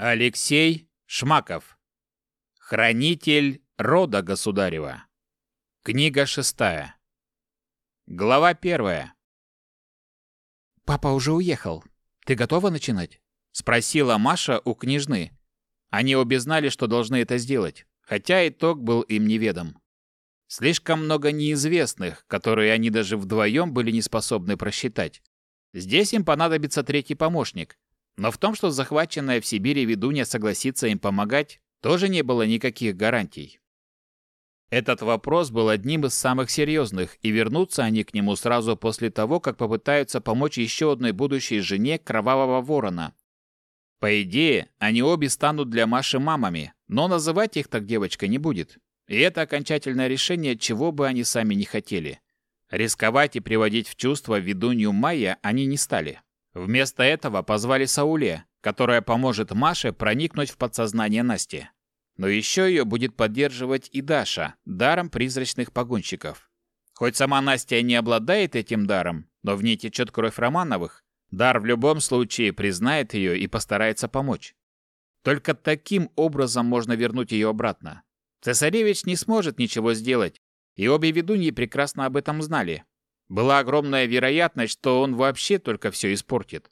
Алексей Шмаков. Хранитель рода государева. Книга шестая. Глава первая. «Папа уже уехал. Ты готова начинать?» — спросила Маша у княжны. Они обе знали, что должны это сделать, хотя итог был им неведом. Слишком много неизвестных, которые они даже вдвоем были не способны просчитать. Здесь им понадобится третий помощник. Но в том, что захваченная в Сибири ведунья согласится им помогать, тоже не было никаких гарантий. Этот вопрос был одним из самых серьезных, и вернутся они к нему сразу после того, как попытаются помочь еще одной будущей жене Кровавого Ворона. По идее, они обе станут для Маши мамами, но называть их так девочка не будет. И это окончательное решение, чего бы они сами не хотели. Рисковать и приводить в чувство ведунью Майя они не стали. Вместо этого позвали Сауле, которая поможет Маше проникнуть в подсознание Насти. Но еще ее будет поддерживать и Даша, даром призрачных погонщиков. Хоть сама Настя не обладает этим даром, но в ней течет кровь Романовых, дар в любом случае признает ее и постарается помочь. Только таким образом можно вернуть ее обратно. Цесаревич не сможет ничего сделать, и обе ведуньи прекрасно об этом знали. Была огромная вероятность, что он вообще только все испортит.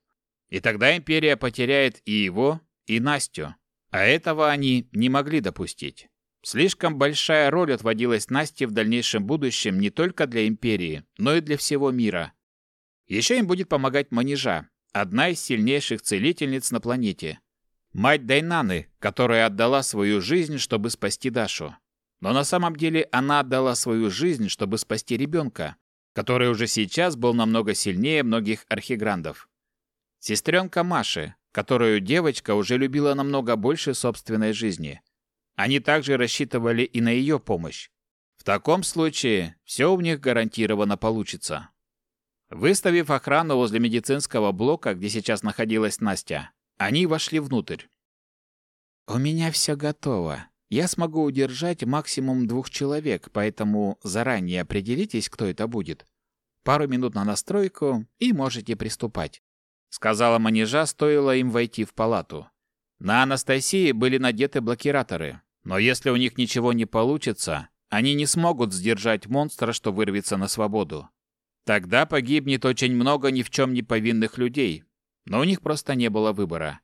И тогда империя потеряет и его, и Настю. А этого они не могли допустить. Слишком большая роль отводилась Насте в дальнейшем будущем не только для империи, но и для всего мира. Еще им будет помогать Манежа, одна из сильнейших целительниц на планете. Мать Дайнаны, которая отдала свою жизнь, чтобы спасти Дашу. Но на самом деле она отдала свою жизнь, чтобы спасти ребенка, который уже сейчас был намного сильнее многих архиграндов. Сестренка Маши, которую девочка уже любила намного больше собственной жизни. Они также рассчитывали и на ее помощь. В таком случае все у них гарантированно получится. Выставив охрану возле медицинского блока, где сейчас находилась Настя, они вошли внутрь. «У меня все готово. Я смогу удержать максимум двух человек, поэтому заранее определитесь, кто это будет. Пару минут на настройку, и можете приступать сказала манежа, стоило им войти в палату. На Анастасии были надеты блокираторы, но если у них ничего не получится, они не смогут сдержать монстра, что вырвется на свободу. Тогда погибнет очень много ни в чем не повинных людей, но у них просто не было выбора.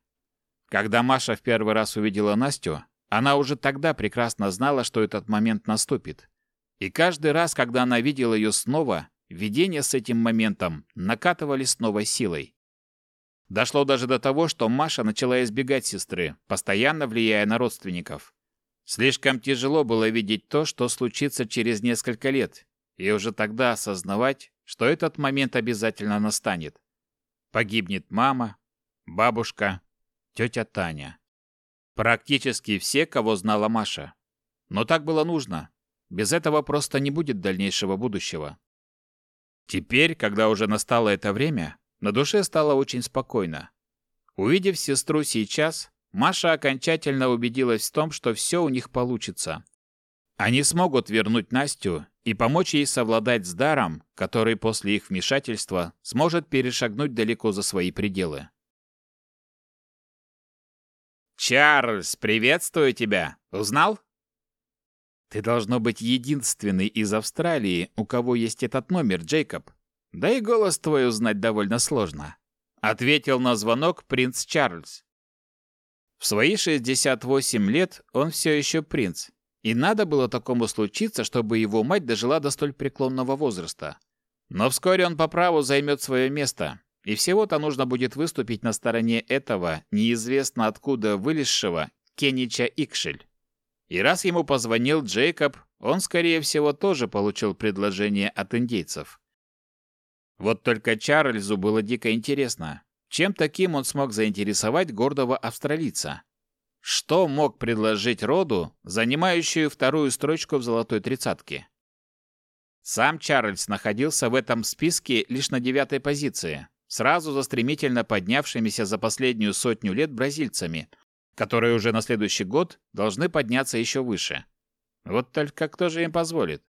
Когда Маша в первый раз увидела Настю, она уже тогда прекрасно знала, что этот момент наступит. И каждый раз, когда она видела ее снова, видения с этим моментом накатывали с новой силой. Дошло даже до того, что Маша начала избегать сестры, постоянно влияя на родственников. Слишком тяжело было видеть то, что случится через несколько лет, и уже тогда осознавать, что этот момент обязательно настанет. Погибнет мама, бабушка, тетя Таня. Практически все, кого знала Маша. Но так было нужно. Без этого просто не будет дальнейшего будущего. Теперь, когда уже настало это время, на душе стало очень спокойно. Увидев сестру сейчас, Маша окончательно убедилась в том, что все у них получится. Они смогут вернуть Настю и помочь ей совладать с даром, который после их вмешательства сможет перешагнуть далеко за свои пределы. «Чарльз, приветствую тебя! Узнал?» «Ты должно быть единственный из Австралии, у кого есть этот номер, Джейкоб», да и голос твой узнать довольно сложно», — ответил на звонок принц Чарльз. В свои 68 лет он все еще принц, и надо было такому случиться, чтобы его мать дожила до столь преклонного возраста. Но вскоре он по праву займет свое место, и всего-то нужно будет выступить на стороне этого, неизвестно откуда вылезшего, Кенича Икшель. И раз ему позвонил Джейкоб, он, скорее всего, тоже получил предложение от индейцев. Вот только Чарльзу было дико интересно, чем таким он смог заинтересовать гордого австралийца. Что мог предложить роду, занимающую вторую строчку в золотой тридцатке? Сам Чарльз находился в этом списке лишь на девятой позиции, сразу за стремительно поднявшимися за последнюю сотню лет бразильцами, которые уже на следующий год должны подняться еще выше. Вот только кто же им позволит?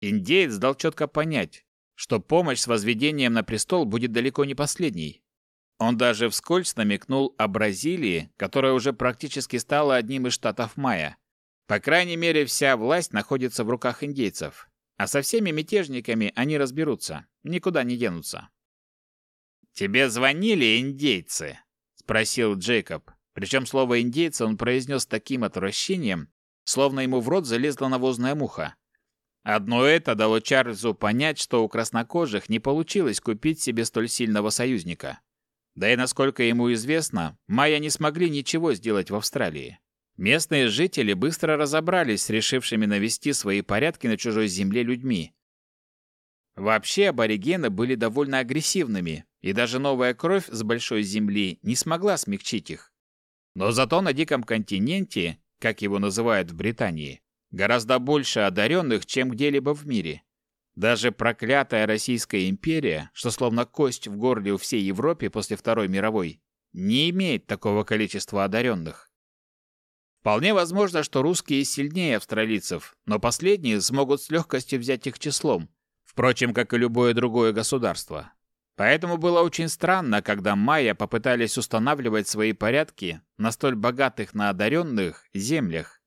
Индеец дал четко понять, что помощь с возведением на престол будет далеко не последней. Он даже вскользь намекнул о Бразилии, которая уже практически стала одним из штатов Майя. По крайней мере, вся власть находится в руках индейцев. А со всеми мятежниками они разберутся, никуда не денутся. «Тебе звонили индейцы?» — спросил Джейкоб. Причем слово «индейцы» он произнес таким отвращением, словно ему в рот залезла навозная муха. Одно это дало Чарльзу понять, что у краснокожих не получилось купить себе столь сильного союзника. Да и насколько ему известно, майя не смогли ничего сделать в Австралии. Местные жители быстро разобрались с решившими навести свои порядки на чужой земле людьми. Вообще аборигены были довольно агрессивными, и даже новая кровь с большой земли не смогла смягчить их. Но зато на диком континенте, как его называют в Британии, гораздо больше одаренных, чем где-либо в мире. Даже проклятая Российская империя, что словно кость в горле у всей Европе после Второй мировой, не имеет такого количества одаренных. Вполне возможно, что русские сильнее австралийцев, но последние смогут с легкостью взять их числом, впрочем, как и любое другое государство. Поэтому было очень странно, когда майя попытались устанавливать свои порядки на столь богатых на одаренных землях,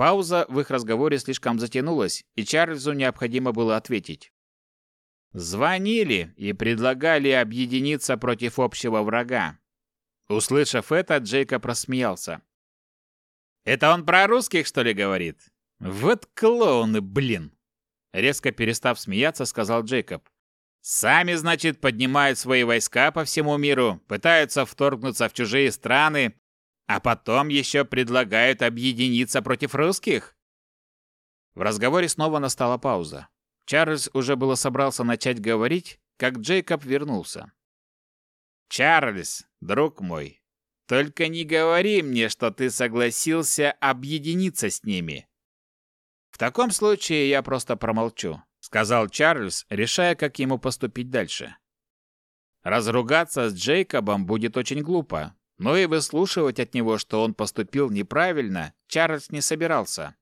Пауза в их разговоре слишком затянулась, и Чарльзу необходимо было ответить. Звонили и предлагали объединиться против общего врага. Услышав это, Джейкоб рассмеялся. «Это он про русских, что ли, говорит? Вот клоуны, блин!» Резко перестав смеяться, сказал Джейкоб. «Сами, значит, поднимают свои войска по всему миру, пытаются вторгнуться в чужие страны, а потом еще предлагают объединиться против русских? В разговоре снова настала пауза. Чарльз уже было собрался начать говорить, как Джейкоб вернулся. «Чарльз, друг мой, только не говори мне, что ты согласился объединиться с ними». «В таком случае я просто промолчу», — сказал Чарльз, решая, как ему поступить дальше. Разругаться с Джейкобом будет очень глупо, но и выслушивать от него, что он поступил неправильно, Чарльз не собирался.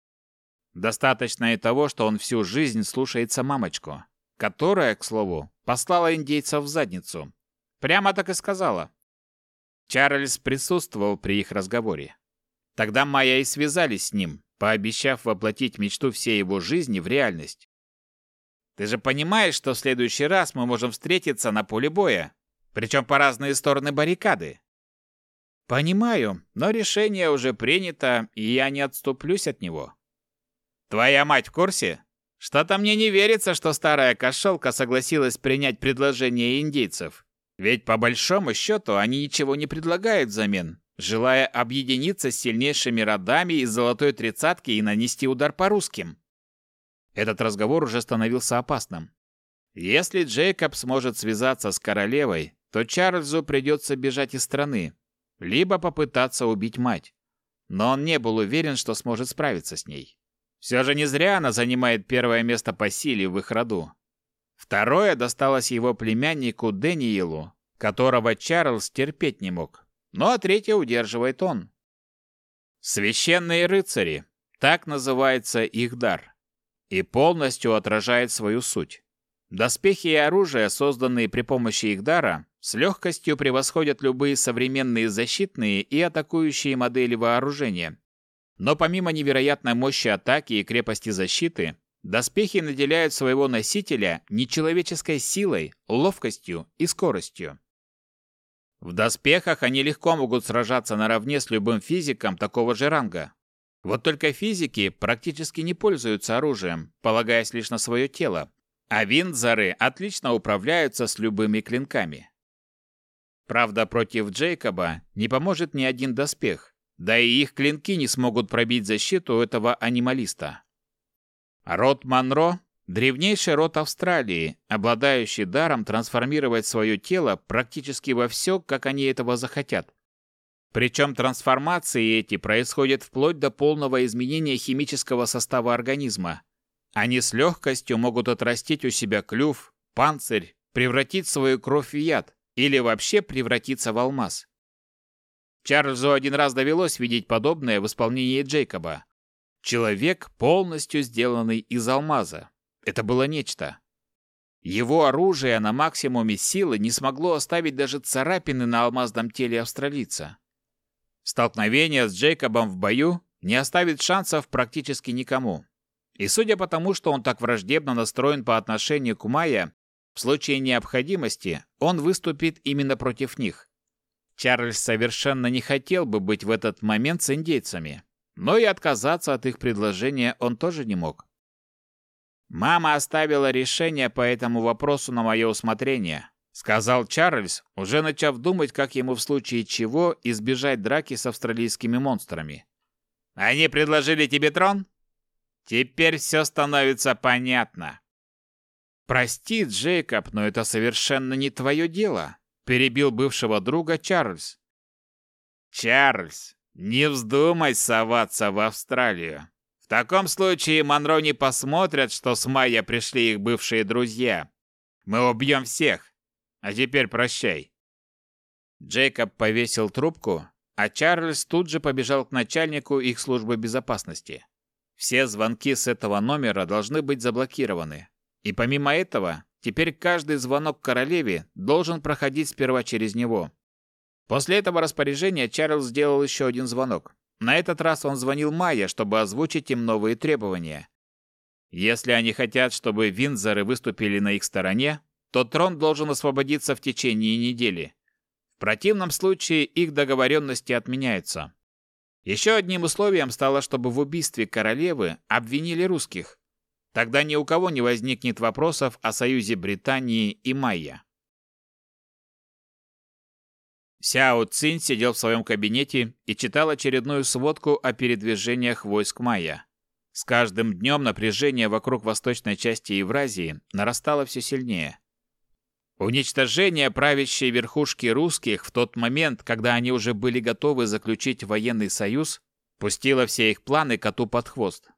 Достаточно и того, что он всю жизнь слушается мамочку, которая, к слову, послала индейцев в задницу. Прямо так и сказала. Чарльз присутствовал при их разговоре. Тогда Майя и связались с ним, пообещав воплотить мечту всей его жизни в реальность. «Ты же понимаешь, что в следующий раз мы можем встретиться на поле боя, причем по разные стороны баррикады?» Понимаю, но решение уже принято, и я не отступлюсь от него. Твоя мать в курсе? Что-то мне не верится, что старая кошелка согласилась принять предложение индейцев. Ведь по большому счету они ничего не предлагают взамен, желая объединиться с сильнейшими родами из золотой тридцатки и нанести удар по русским. Этот разговор уже становился опасным. Если Джейкоб сможет связаться с королевой, то Чарльзу придется бежать из страны, либо попытаться убить мать. Но он не был уверен, что сможет справиться с ней. Все же не зря она занимает первое место по силе в их роду. Второе досталось его племяннику Дэниелу, которого Чарльз терпеть не мог. Ну а третье удерживает он. Священные рыцари, так называется их дар, и полностью отражает свою суть. Доспехи и оружие, созданные при помощи их дара, с легкостью превосходят любые современные защитные и атакующие модели вооружения. Но помимо невероятной мощи атаки и крепости защиты, доспехи наделяют своего носителя нечеловеческой силой, ловкостью и скоростью. В доспехах они легко могут сражаться наравне с любым физиком такого же ранга. Вот только физики практически не пользуются оружием, полагаясь лишь на свое тело, а виндзоры отлично управляются с любыми клинками. Правда, против Джейкоба не поможет ни один доспех, да и их клинки не смогут пробить защиту этого анималиста. Род Монро – древнейший род Австралии, обладающий даром трансформировать свое тело практически во все, как они этого захотят. Причем трансформации эти происходят вплоть до полного изменения химического состава организма. Они с легкостью могут отрастить у себя клюв, панцирь, превратить свою кровь в яд, или вообще превратиться в алмаз. Чарльзу один раз довелось видеть подобное в исполнении Джейкоба. Человек, полностью сделанный из алмаза. Это было нечто. Его оружие на максимуме силы не смогло оставить даже царапины на алмазном теле австралийца. Столкновение с Джейкобом в бою не оставит шансов практически никому. И судя по тому, что он так враждебно настроен по отношению к Майя, в случае необходимости он выступит именно против них. Чарльз совершенно не хотел бы быть в этот момент с индейцами, но и отказаться от их предложения он тоже не мог. «Мама оставила решение по этому вопросу на мое усмотрение», сказал Чарльз, уже начав думать, как ему в случае чего избежать драки с австралийскими монстрами. «Они предложили тебе трон?» «Теперь все становится понятно». «Прости, Джейкоб, но это совершенно не твое дело», перебил бывшего друга Чарльз. «Чарльз, не вздумай соваться в Австралию. В таком случае Монро не посмотрят, что с Майя пришли их бывшие друзья. Мы убьем всех. А теперь прощай. Джейкоб повесил трубку, а Чарльз тут же побежал к начальнику их службы безопасности. Все звонки с этого номера должны быть заблокированы. И помимо этого, теперь каждый звонок королеве должен проходить сперва через него. После этого распоряжения Чарльз сделал еще один звонок. На этот раз он звонил Майе, чтобы озвучить им новые требования. Если они хотят, чтобы Виндзоры выступили на их стороне, то трон должен освободиться в течение недели. В противном случае их договоренности отменяются. Еще одним условием стало, чтобы в убийстве королевы обвинили русских. Тогда ни у кого не возникнет вопросов о союзе Британии и Майя. Сяо Цинь сидел в своем кабинете и читал очередную сводку о передвижениях войск майя. С каждым днем напряжение вокруг восточной части Евразии нарастало все сильнее. Уничтожение правящей верхушки русских в тот момент, когда они уже были готовы заключить военный союз, пустило все их планы коту под хвост.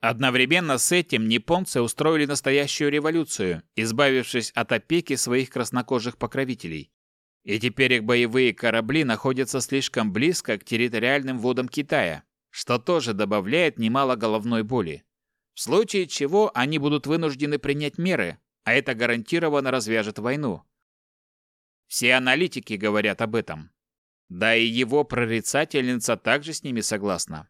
Одновременно с этим японцы устроили настоящую революцию, избавившись от опеки своих краснокожих покровителей. И теперь их боевые корабли находятся слишком близко к территориальным водам Китая, что тоже добавляет немало головной боли. В случае чего они будут вынуждены принять меры, а это гарантированно развяжет войну. Все аналитики говорят об этом. Да и его прорицательница также с ними согласна.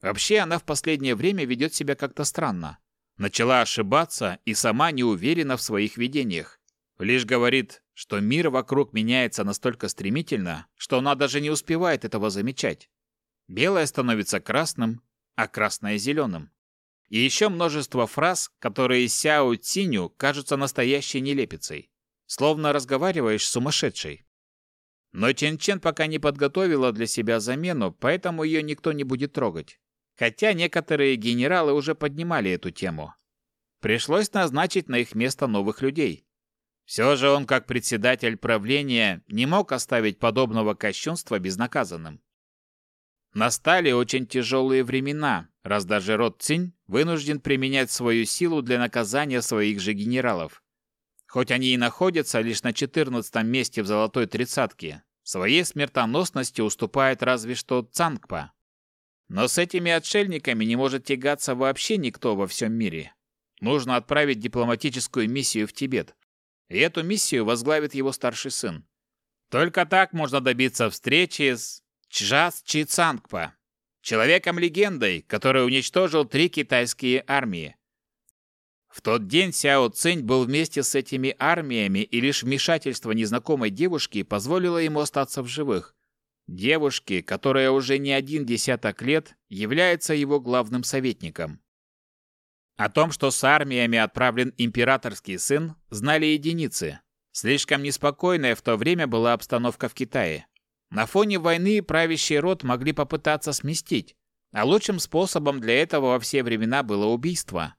Вообще она в последнее время ведет себя как-то странно. Начала ошибаться и сама не уверена в своих видениях. Лишь говорит, что мир вокруг меняется настолько стремительно, что она даже не успевает этого замечать. Белое становится красным, а красное – зеленым. И еще множество фраз, которые Сяо Циню кажутся настоящей нелепицей. Словно разговариваешь с сумасшедшей. Но Чен Чен пока не подготовила для себя замену, поэтому ее никто не будет трогать. Хотя некоторые генералы уже поднимали эту тему. Пришлось назначить на их место новых людей. Все же он, как председатель правления, не мог оставить подобного кощунства безнаказанным. Настали очень тяжелые времена, раз даже род Цинь вынужден применять свою силу для наказания своих же генералов. Хоть они и находятся лишь на 14 месте в золотой тридцатке, своей смертоносности уступает разве что Цангпа. Но с этими отшельниками не может тягаться вообще никто во всем мире. Нужно отправить дипломатическую миссию в Тибет и эту миссию возглавит его старший сын. Только так можно добиться встречи с Чжас Чи Цангпа, человеком-легендой, который уничтожил три китайские армии. В тот день Сяо Цинь был вместе с этими армиями, и лишь вмешательство незнакомой девушки позволило ему остаться в живых. Девушки, которая уже не один десяток лет является его главным советником. О том, что с армиями отправлен императорский сын, знали единицы. Слишком неспокойная в то время была обстановка в Китае. На фоне войны правящий род могли попытаться сместить, а лучшим способом для этого во все времена было убийство.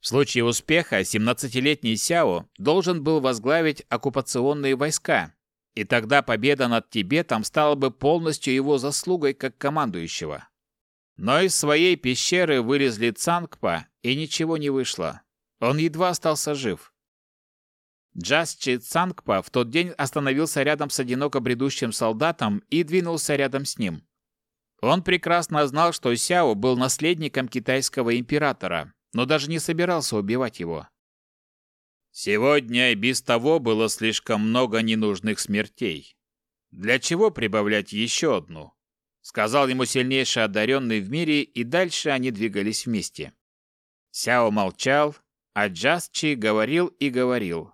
В случае успеха 17-летний Сяо должен был возглавить оккупационные войска, и тогда победа над Тибетом стала бы полностью его заслугой как командующего. Но из своей пещеры вылезли Цангпа, и ничего не вышло. Он едва остался жив. Джасчи Цангпа в тот день остановился рядом с одиноко бредущим солдатом и двинулся рядом с ним. Он прекрасно знал, что Сяо был наследником китайского императора, но даже не собирался убивать его. Сегодня и без того было слишком много ненужных смертей. Для чего прибавлять еще одну? Сказал ему сильнейший одаренный в мире, и дальше они двигались вместе. Сяо молчал, а Джасчи говорил и говорил.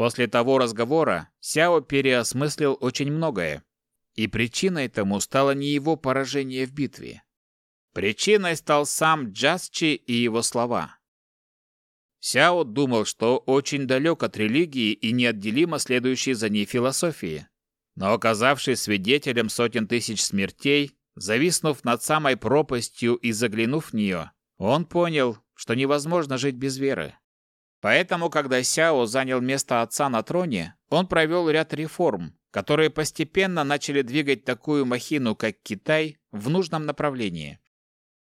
После того разговора Сяо переосмыслил очень многое, и причиной тому стало не его поражение в битве. Причиной стал сам Джасчи и его слова. Сяо думал, что очень далек от религии и неотделимо следующей за ней философии. Но оказавшись свидетелем сотен тысяч смертей, зависнув над самой пропастью и заглянув в нее, он понял, что невозможно жить без веры. Поэтому, когда Сяо занял место отца на троне, он провел ряд реформ, которые постепенно начали двигать такую махину, как Китай, в нужном направлении.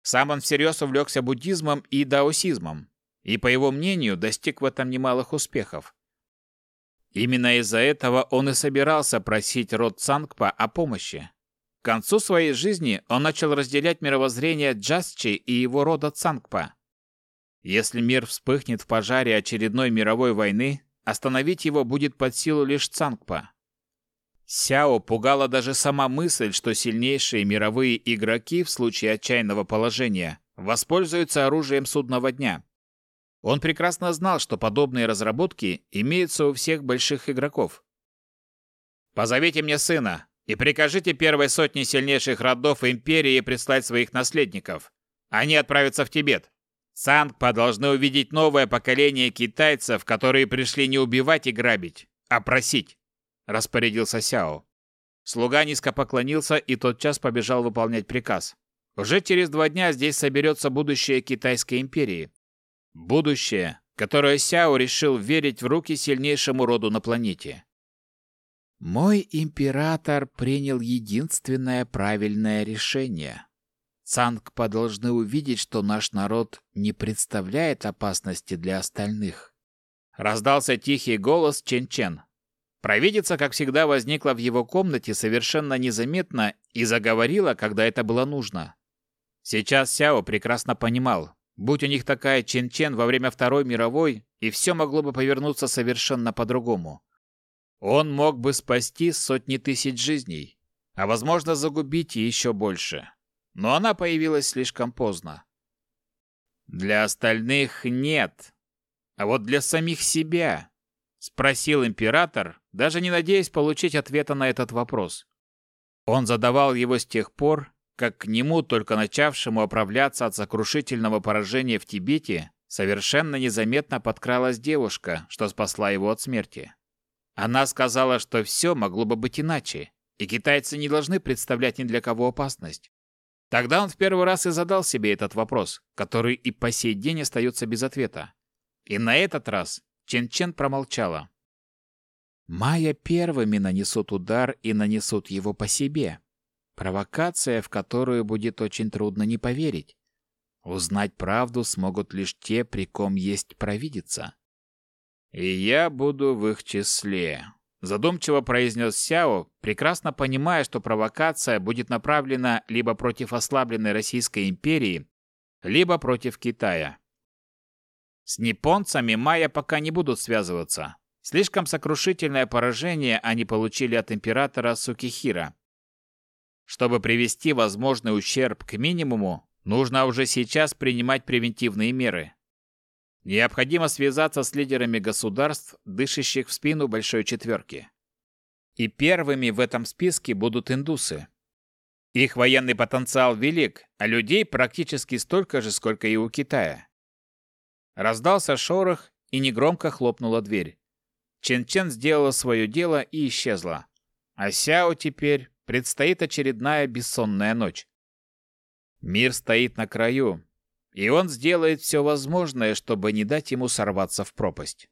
Сам он всерьез увлекся буддизмом и даосизмом, и, по его мнению, достиг в этом немалых успехов. Именно из-за этого он и собирался просить род Цангпа о помощи. К концу своей жизни он начал разделять мировоззрение Джасчи и его рода Цангпа. Если мир вспыхнет в пожаре очередной мировой войны, остановить его будет под силу лишь Цангпа. Сяо пугала даже сама мысль, что сильнейшие мировые игроки в случае отчаянного положения воспользуются оружием судного дня. Он прекрасно знал, что подобные разработки имеются у всех больших игроков. «Позовите мне сына и прикажите первой сотне сильнейших родов Империи прислать своих наследников. Они отправятся в Тибет. Сангпа должны увидеть новое поколение китайцев, которые пришли не убивать и грабить, а просить», – распорядился Сяо. Слуга низко поклонился и тотчас побежал выполнять приказ. Уже через два дня здесь соберется будущее Китайской империи. Будущее, которое Сяо решил верить в руки сильнейшему роду на планете. Мой император принял единственное правильное решение. Цангпа должны увидеть, что наш народ не представляет опасности для остальных. Раздался тихий голос Чен-Чен. Провидица, как всегда, возникла в его комнате совершенно незаметно и заговорила, когда это было нужно. Сейчас Сяо прекрасно понимал, Будь у них такая Чен-Чен во время Второй мировой, и все могло бы повернуться совершенно по-другому. Он мог бы спасти сотни тысяч жизней, а, возможно, загубить еще больше. Но она появилась слишком поздно. Для остальных нет, а вот для самих себя, спросил император, даже не надеясь получить ответа на этот вопрос. Он задавал его с тех пор, как к нему, только начавшему оправляться от сокрушительного поражения в Тибете, совершенно незаметно подкралась девушка, что спасла его от смерти. Она сказала, что все могло бы быть иначе, и китайцы не должны представлять ни для кого опасность. Тогда он в первый раз и задал себе этот вопрос, который и по сей день остается без ответа. И на этот раз Чен-Чен промолчала. «Майя первыми нанесут удар и нанесут его по себе», Провокация, в которую будет очень трудно не поверить. Узнать правду смогут лишь те, при ком есть провидица. «И я буду в их числе», — задумчиво произнес Сяо, прекрасно понимая, что провокация будет направлена либо против ослабленной Российской империи, либо против Китая. С японцами майя пока не будут связываться. Слишком сокрушительное поражение они получили от императора Сукихира. Чтобы привести возможный ущерб к минимуму, нужно уже сейчас принимать превентивные меры. Необходимо связаться с лидерами государств, дышащих в спину Большой Четверки. И первыми в этом списке будут индусы. Их военный потенциал велик, а людей практически столько же, сколько и у Китая. Раздался шорох, и негромко хлопнула дверь. Чен-Чен сделала свое дело и исчезла. А Сяо теперь предстоит очередная бессонная ночь. Мир стоит на краю, и он сделает все возможное, чтобы не дать ему сорваться в пропасть.